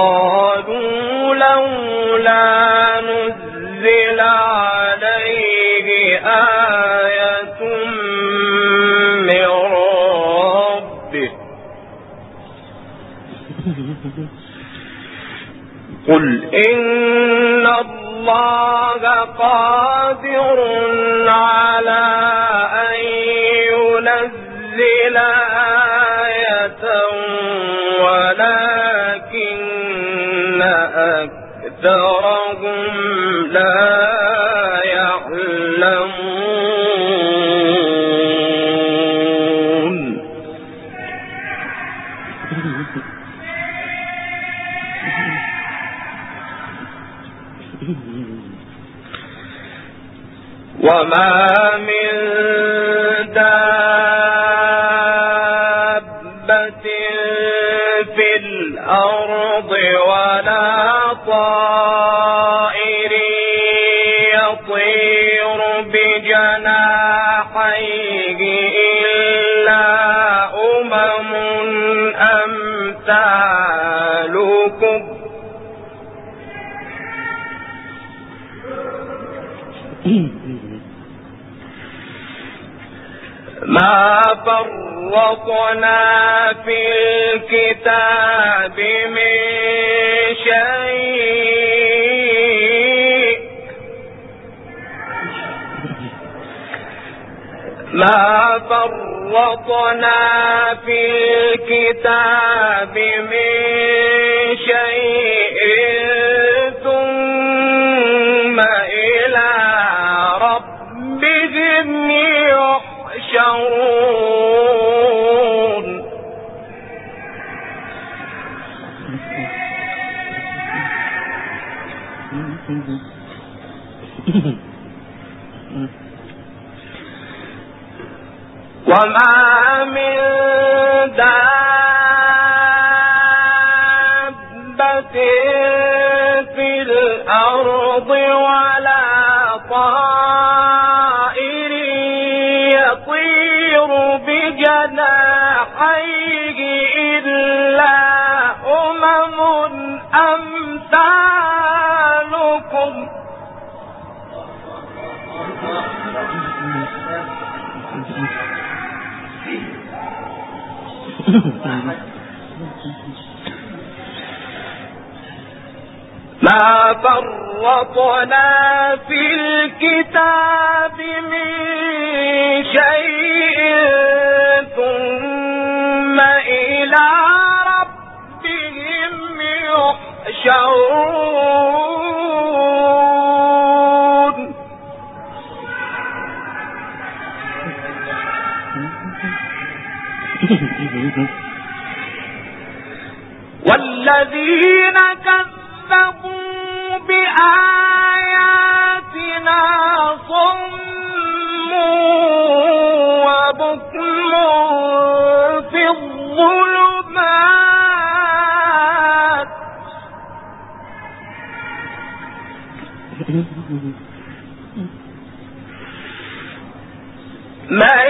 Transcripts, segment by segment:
وقالوا لولا نزل عليه آية من ربه. قل إن الله قادر على ينزل آية ولكن أكثرهم لا يعلمون. وما من ما فرطنا في الكتاب من شيء ما فرطنا في الكتاب من شيء بجناحيه إلا أمم أمثالكم ما فرطنا في الكتاب من شيء ثم إلى ربهم يحشرون. والذين كذبوا بآياتنا صم وبكم في الظلمات. من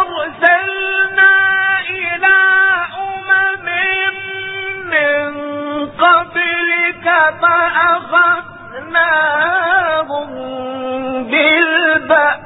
أرسلنا إلى أمم من قبلك فأخذناهم بالبأساء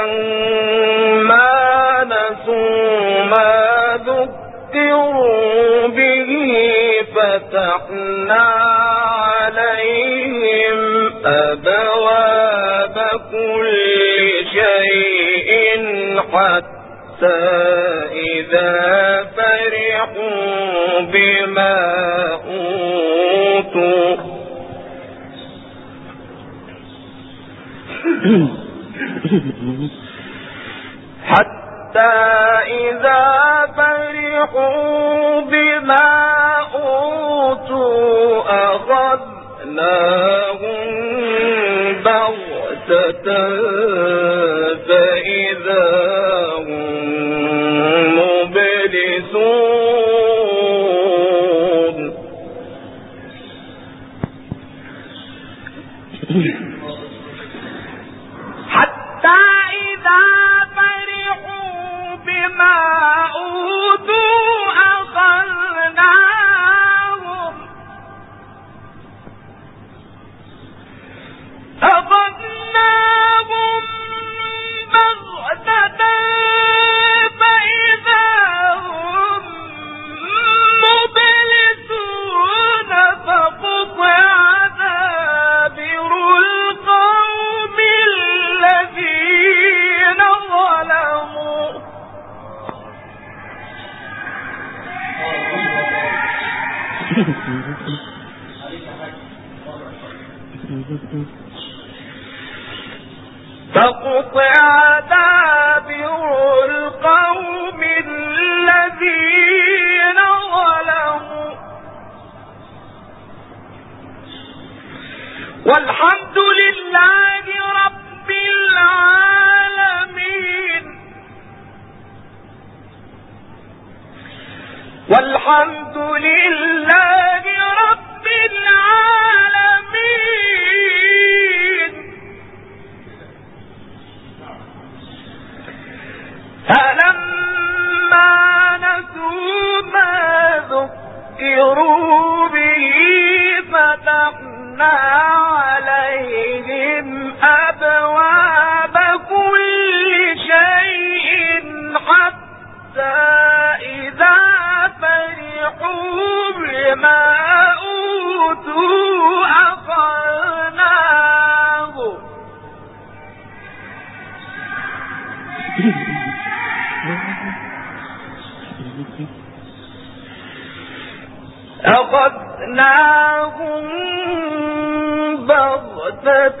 فلما بغتة أخذناهم بغتة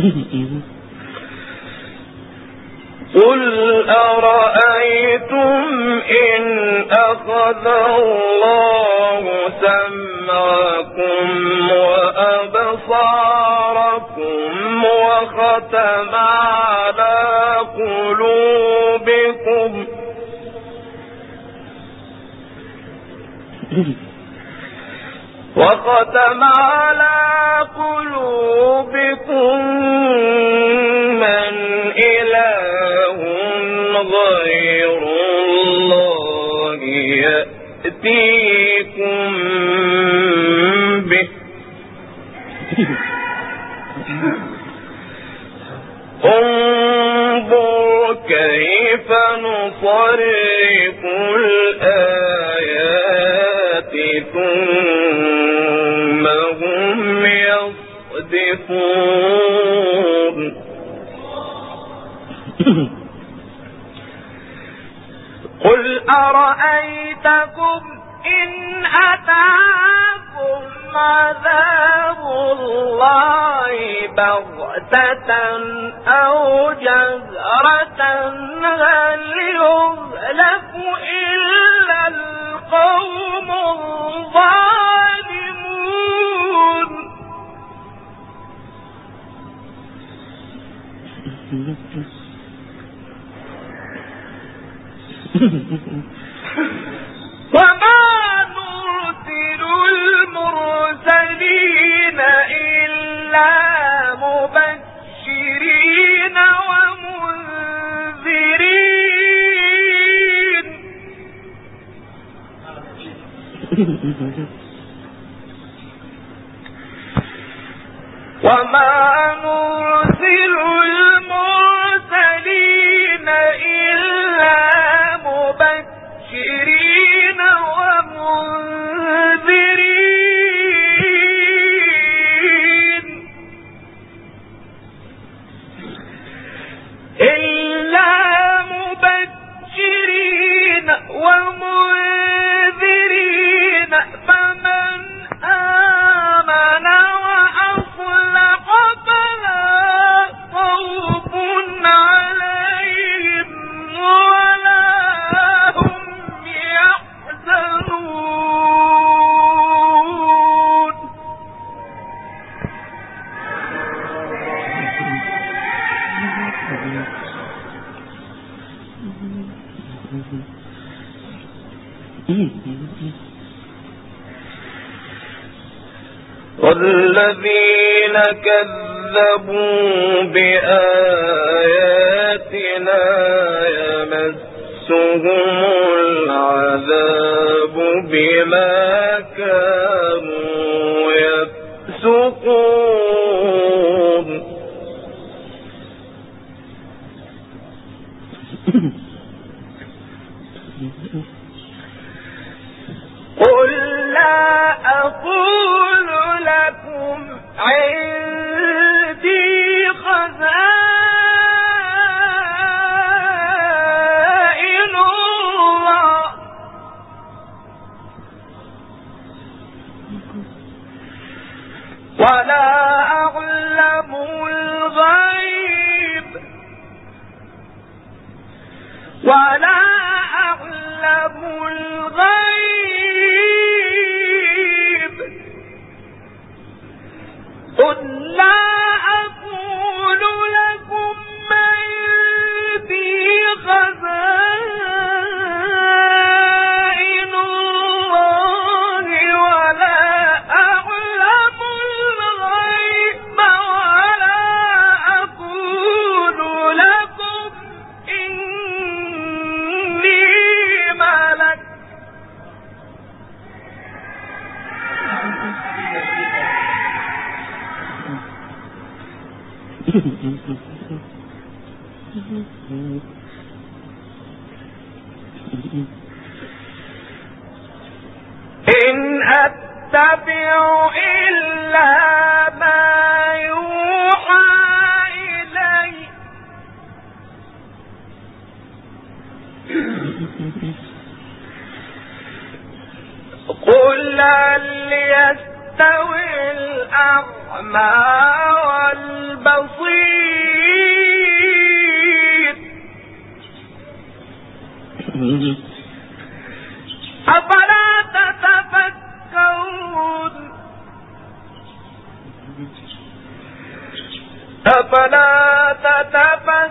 قل أرأيتم إن أخذ الله سمعكم وأبصاركم وختم على قلوبكم وختم على يأتيكم به. انظر كيف نصرف الآيات ثم هم يصدفون. أتاكم عذاب الله بغتة أو جزرة هل يهلك إلا القوم الظالمون؟ وما وما نرسل المرسلين أفلا تتفكرون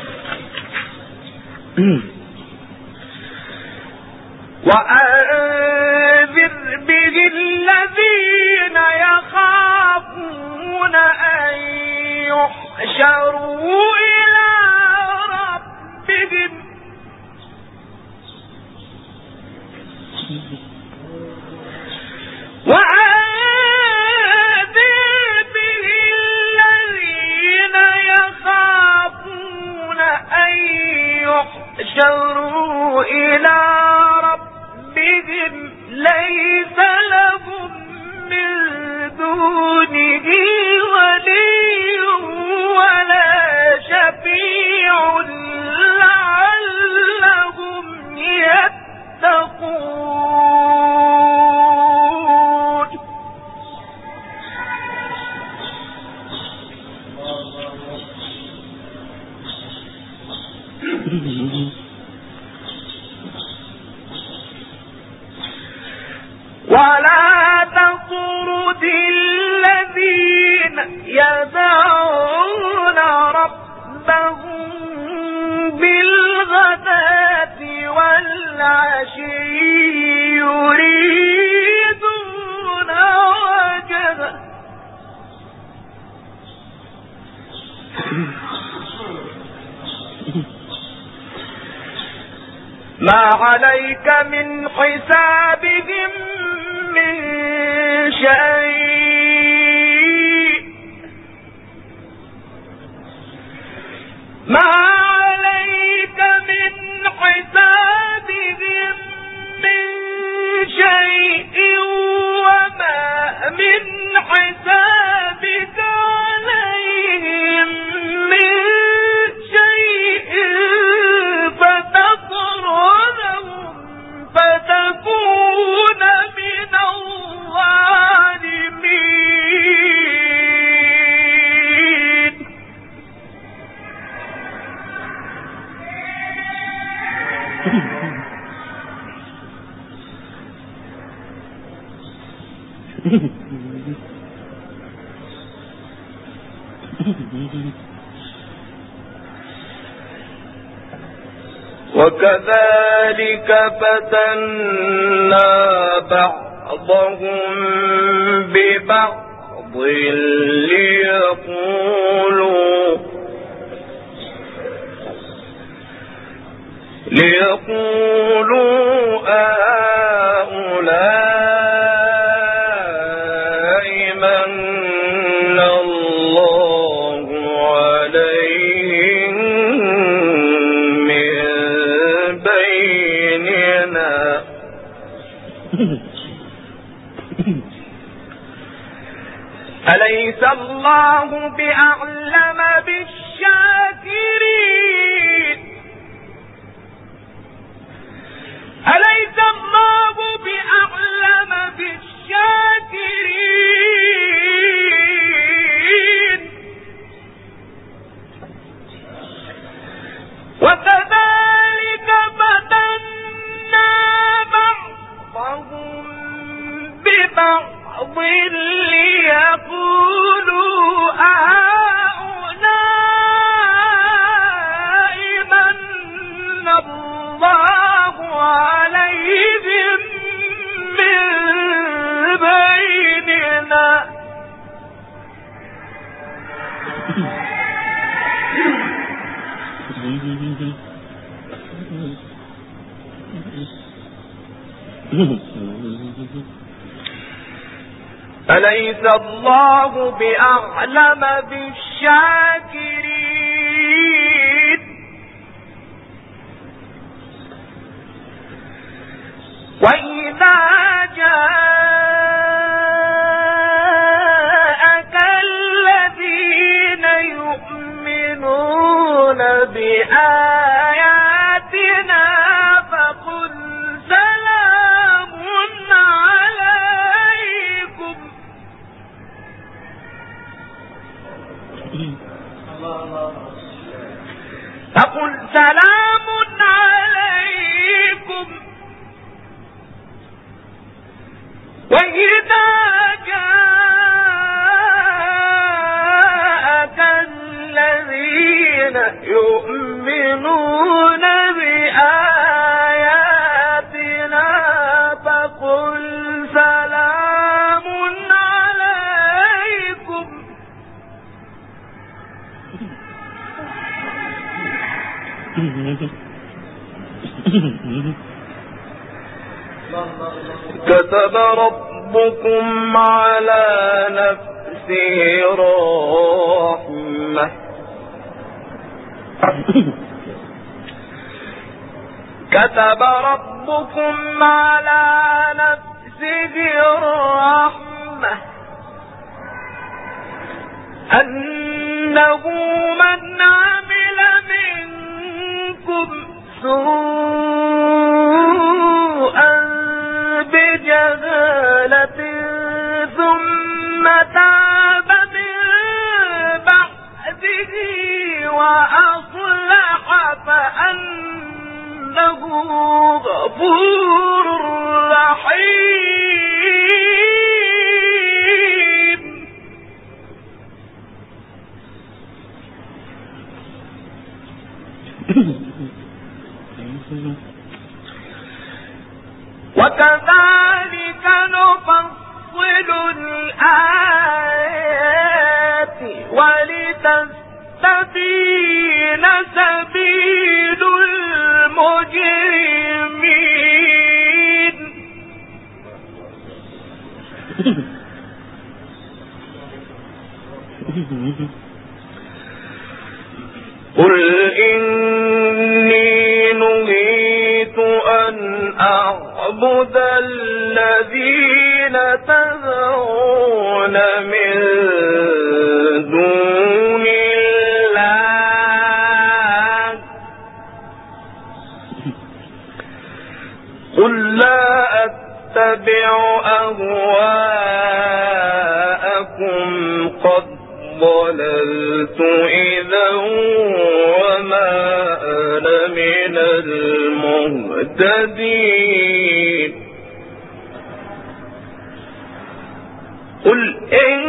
يحشروا عليك من حسابهم من شيء. ما عليك من حسابهم من شيء وما من حسابك عليهم. وكذلك فتنا بعضهم ببعض ليقولوا ليقولوا أليس الله بأعلم بالشاكرين؟ أليس الله بأعلم ببعض ليقولوا هؤلاء من الله عليهم من بيننا أليس الله بأعلم بالشاكرين؟ فقل كتب ربكم على قل إني نهيت أن أعبد الذين تدعون من دون الله قل لا أتبع أهواءكم ضللت إذا وما أنا من المهتدين. قل إني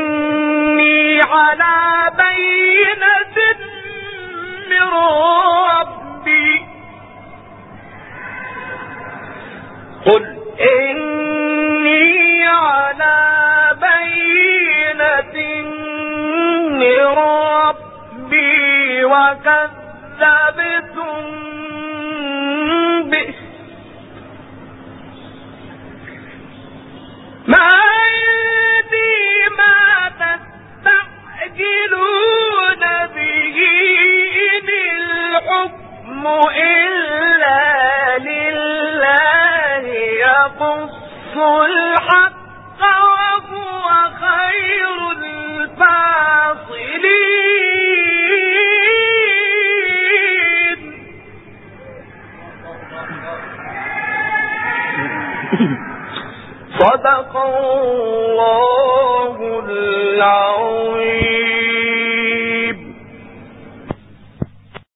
ربي وكذبتم به. ما عندي ما تستعجلون به الحكم إلا لله الحق وهو خير الفاصلين. صدق الله العظيم.